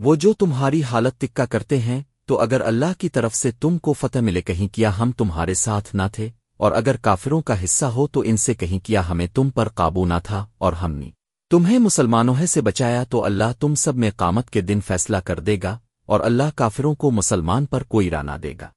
وہ جو تمہاری حالت تکا کرتے ہیں، تو اگر اللہ کی طرف سے تم کو فتح ملے کہیں کیا ہم تمہارے ساتھ نہ تھے، اور اگر کافروں کا حصہ ہو تو ان سے کہیں کیا ہمیں تم پر قابو نہ تھا اور ہم نے تمہیں مسلمانوں سے بچایا تو اللہ تم سب میں قامت کے دن فیصلہ کر دے گا، اور اللہ کافروں کو مسلمان پر کوئی رانا دے گا۔